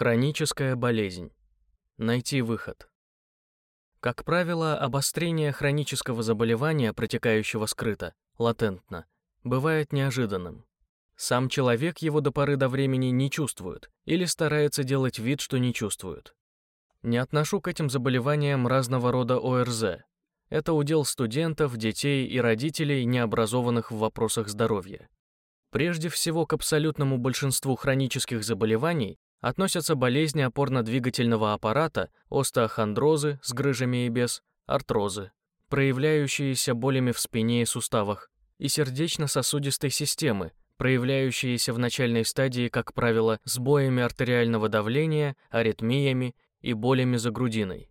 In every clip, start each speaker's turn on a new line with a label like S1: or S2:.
S1: Хроническая болезнь. Найти выход. Как правило, обострение хронического заболевания, протекающего скрыто, латентно, бывает неожиданным. Сам человек его до поры до времени не чувствует или старается делать вид, что не чувствует. Не отношу к этим заболеваниям разного рода ОРЗ. Это удел студентов, детей и родителей, необразованных в вопросах здоровья. Прежде всего, к абсолютному большинству хронических заболеваний относятся болезни опорно-двигательного аппарата, остеохондрозы с грыжами и без, артрозы, проявляющиеся болями в спине и суставах, и сердечно-сосудистой системы, проявляющиеся в начальной стадии, как правило, сбоями артериального давления, аритмиями и болями за грудиной.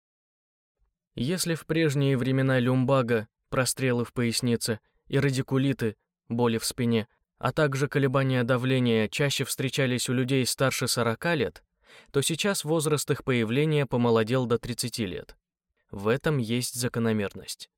S1: Если в прежние времена люмбага, прострелы в пояснице и радикулиты, боли в спине – а также колебания давления чаще встречались у людей старше 40 лет, то сейчас возраст их появления помолодел до 30 лет. В этом есть закономерность.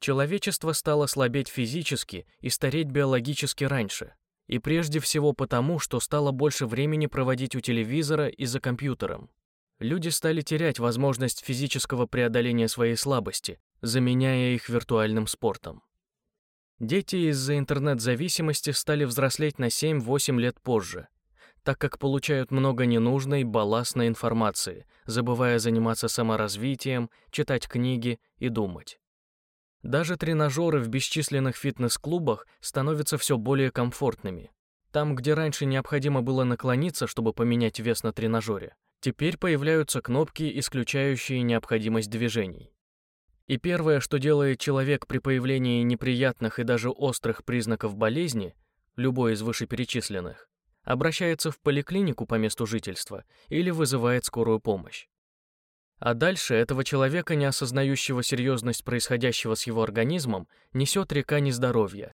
S1: Человечество стало слабеть физически и стареть биологически раньше, и прежде всего потому, что стало больше времени проводить у телевизора и за компьютером. Люди стали терять возможность физического преодоления своей слабости, заменяя их виртуальным спортом. Дети из-за интернет-зависимости стали взрослеть на 7-8 лет позже, так как получают много ненужной, балластной информации, забывая заниматься саморазвитием, читать книги и думать. Даже тренажеры в бесчисленных фитнес-клубах становятся все более комфортными. Там, где раньше необходимо было наклониться, чтобы поменять вес на тренажере, теперь появляются кнопки, исключающие необходимость движений. И первое, что делает человек при появлении неприятных и даже острых признаков болезни, любой из вышеперечисленных, обращается в поликлинику по месту жительства или вызывает скорую помощь. А дальше этого человека, не осознающего серьезность происходящего с его организмом, несет река нездоровья,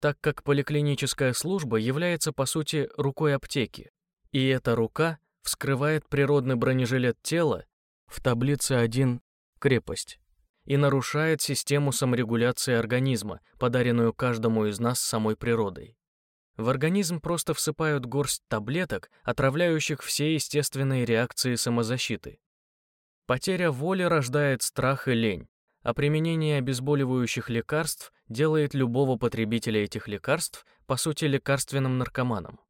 S1: так как поликлиническая служба является, по сути, рукой аптеки. И эта рука вскрывает природный бронежилет тела в таблице 1 «Крепость» и нарушает систему саморегуляции организма, подаренную каждому из нас самой природой. В организм просто всыпают горсть таблеток, отравляющих все естественные реакции самозащиты. Потеря воли рождает страх и лень, а применение обезболивающих лекарств делает любого потребителя этих лекарств, по сути, лекарственным наркоманом.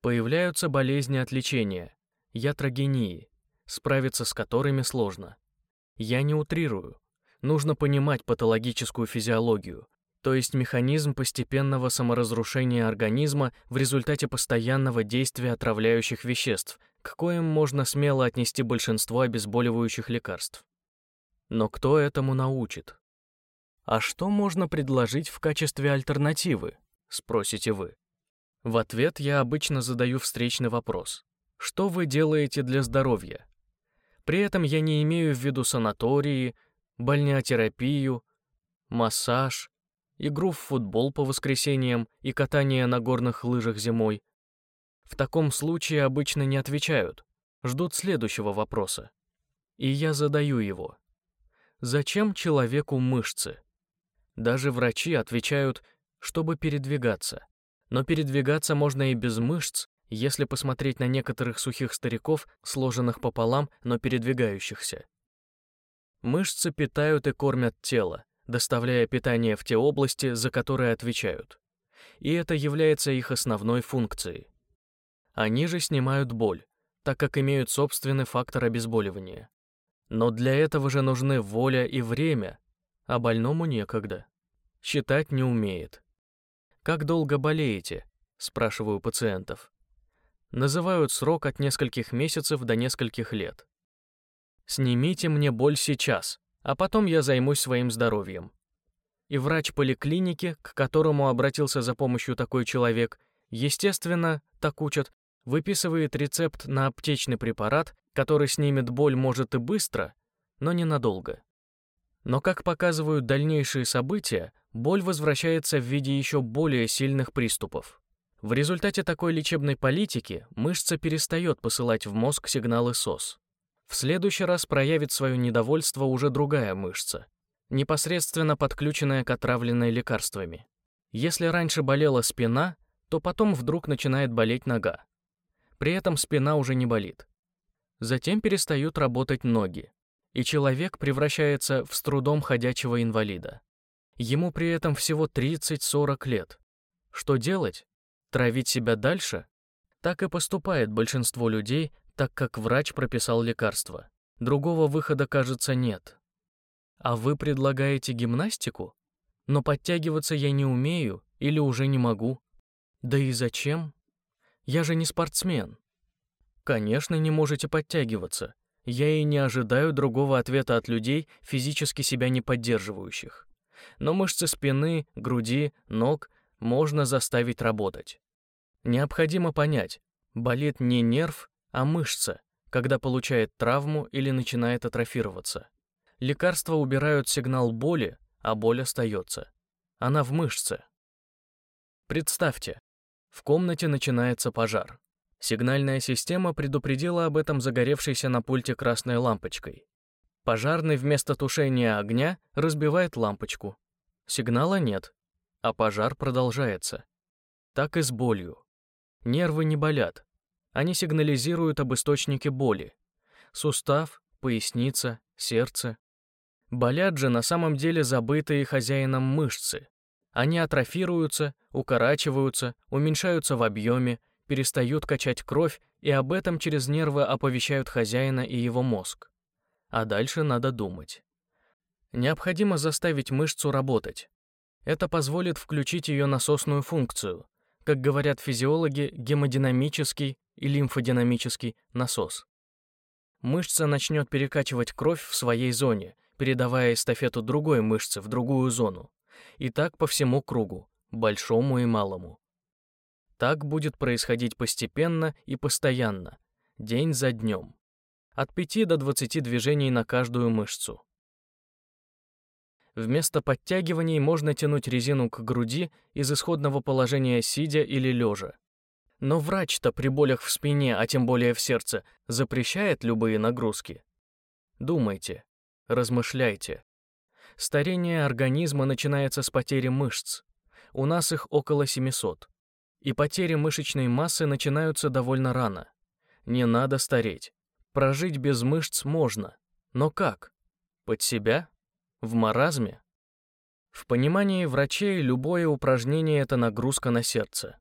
S1: Появляются болезни от лечения, ятрогении, справиться с которыми сложно. Я не утрирую, нужно понимать патологическую физиологию, то есть механизм постепенного саморазрушения организма в результате постоянного действия отравляющих веществ, к коим можно смело отнести большинство обезболивающих лекарств. Но кто этому научит? А что можно предложить в качестве альтернативы, спросите вы? В ответ я обычно задаю встречный вопрос. Что вы делаете для здоровья? При этом я не имею в виду санатории, бальнеотерапию, массаж, игру в футбол по воскресеньям и катание на горных лыжах зимой. В таком случае обычно не отвечают, ждут следующего вопроса. И я задаю его. Зачем человеку мышцы? Даже врачи отвечают, чтобы передвигаться. Но передвигаться можно и без мышц, если посмотреть на некоторых сухих стариков, сложенных пополам, но передвигающихся. Мышцы питают и кормят тело, доставляя питание в те области, за которые отвечают. И это является их основной функцией. Они же снимают боль, так как имеют собственный фактор обезболивания. Но для этого же нужны воля и время, а больному некогда. Считать не умеет. «Как долго болеете?» – спрашиваю пациентов. Называют срок от нескольких месяцев до нескольких лет. Снимите мне боль сейчас, а потом я займусь своим здоровьем. И врач поликлиники, к которому обратился за помощью такой человек, естественно, так учат, выписывает рецепт на аптечный препарат, который снимет боль может и быстро, но ненадолго. Но, как показывают дальнейшие события, боль возвращается в виде еще более сильных приступов. В результате такой лечебной политики мышца перестает посылать в мозг сигналы СОС. В следующий раз проявит свое недовольство уже другая мышца, непосредственно подключенная к отравленной лекарствами. Если раньше болела спина, то потом вдруг начинает болеть нога. При этом спина уже не болит. Затем перестают работать ноги, и человек превращается в с трудом ходячего инвалида. Ему при этом всего 30-40 лет. Что делать? Травить себя дальше? Так и поступает большинство людей, так как врач прописал лекарство. Другого выхода, кажется, нет. А вы предлагаете гимнастику? Но подтягиваться я не умею или уже не могу. Да и зачем? Я же не спортсмен. Конечно, не можете подтягиваться. Я и не ожидаю другого ответа от людей, физически себя не поддерживающих. Но мышцы спины, груди, ног можно заставить работать. Необходимо понять, болит не нерв, а мышца, когда получает травму или начинает атрофироваться. Лекарства убирают сигнал боли, а боль остается. Она в мышце. Представьте, в комнате начинается пожар. Сигнальная система предупредила об этом загоревшейся на пульте красной лампочкой. Пожарный вместо тушения огня разбивает лампочку. Сигнала нет, а пожар продолжается. Так и с болью. Нервы не болят. Они сигнализируют об источнике боли. Сустав, поясница, сердце. Болят же на самом деле забытые хозяином мышцы. Они атрофируются, укорачиваются, уменьшаются в объеме, перестают качать кровь, и об этом через нервы оповещают хозяина и его мозг. А дальше надо думать. Необходимо заставить мышцу работать. Это позволит включить ее насосную функцию, как говорят физиологи, гемодинамический и лимфодинамический насос. Мышца начнет перекачивать кровь в своей зоне, передавая эстафету другой мышце в другую зону. И так по всему кругу, большому и малому. Так будет происходить постепенно и постоянно, день за днем. От 5 до 20 движений на каждую мышцу. Вместо подтягиваний можно тянуть резину к груди из исходного положения сидя или лежа. Но врач-то при болях в спине, а тем более в сердце, запрещает любые нагрузки. Думайте, размышляйте. Старение организма начинается с потери мышц. У нас их около 700 и потери мышечной массы начинаются довольно рано. Не надо стареть. Прожить без мышц можно. Но как? Под себя? В маразме? В понимании врачей любое упражнение — это нагрузка на сердце.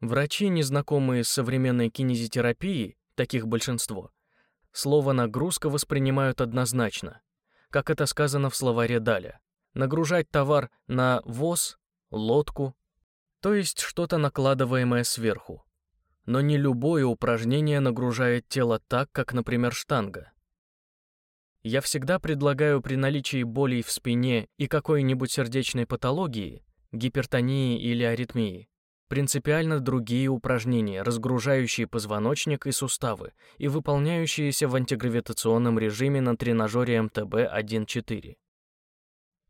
S1: Врачи, незнакомые с современной кинезитерапией, таких большинство, слово «нагрузка» воспринимают однозначно, как это сказано в словаре Даля. Нагружать товар на воз, лодку, то есть что-то накладываемое сверху. Но не любое упражнение нагружает тело так, как, например, штанга. Я всегда предлагаю при наличии болей в спине и какой-нибудь сердечной патологии, гипертонии или аритмии, принципиально другие упражнения, разгружающие позвоночник и суставы и выполняющиеся в антигравитационном режиме на тренажере МТБ 1.4.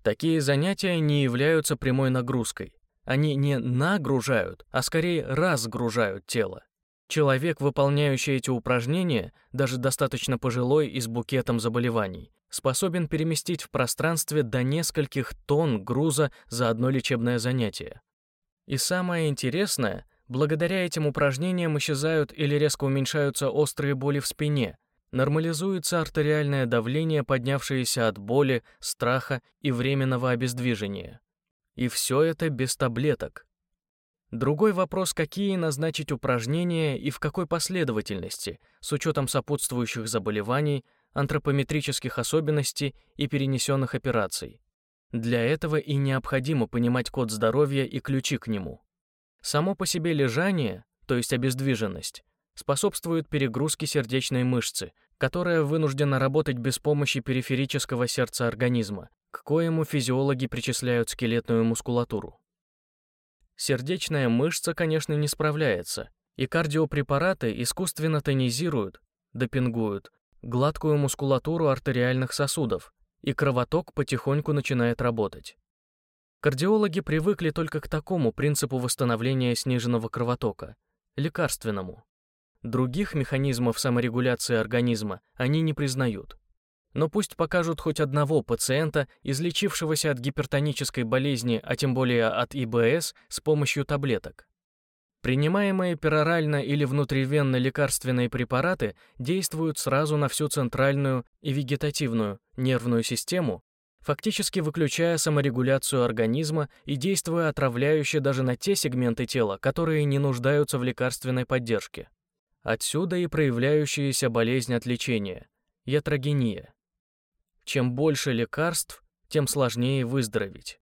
S1: Такие занятия не являются прямой нагрузкой, они не нагружают, а скорее разгружают тело. Человек, выполняющий эти упражнения, даже достаточно пожилой и с букетом заболеваний, способен переместить в пространстве до нескольких тонн груза за одно лечебное занятие. И самое интересное, благодаря этим упражнениям исчезают или резко уменьшаются острые боли в спине, нормализуется артериальное давление, поднявшееся от боли, страха и временного обездвижения. И все это без таблеток. Другой вопрос, какие назначить упражнения и в какой последовательности, с учетом сопутствующих заболеваний, антропометрических особенностей и перенесенных операций. Для этого и необходимо понимать код здоровья и ключи к нему. Само по себе лежание, то есть обездвиженность, способствует перегрузке сердечной мышцы, которая вынуждена работать без помощи периферического сердца организма, к коему физиологи причисляют скелетную мускулатуру. Сердечная мышца, конечно, не справляется, и кардиопрепараты искусственно тонизируют, допингуют гладкую мускулатуру артериальных сосудов, и кровоток потихоньку начинает работать. Кардиологи привыкли только к такому принципу восстановления сниженного кровотока, лекарственному. Других механизмов саморегуляции организма они не признают но пусть покажут хоть одного пациента, излечившегося от гипертонической болезни, а тем более от ИБС, с помощью таблеток. Принимаемые перорально или внутривенно лекарственные препараты действуют сразу на всю центральную и вегетативную нервную систему, фактически выключая саморегуляцию организма и действуя отравляюще даже на те сегменты тела, которые не нуждаются в лекарственной поддержке. Отсюда и проявляющаяся болезнь от лечения – ятрогения. Чем больше лекарств, тем сложнее выздороветь.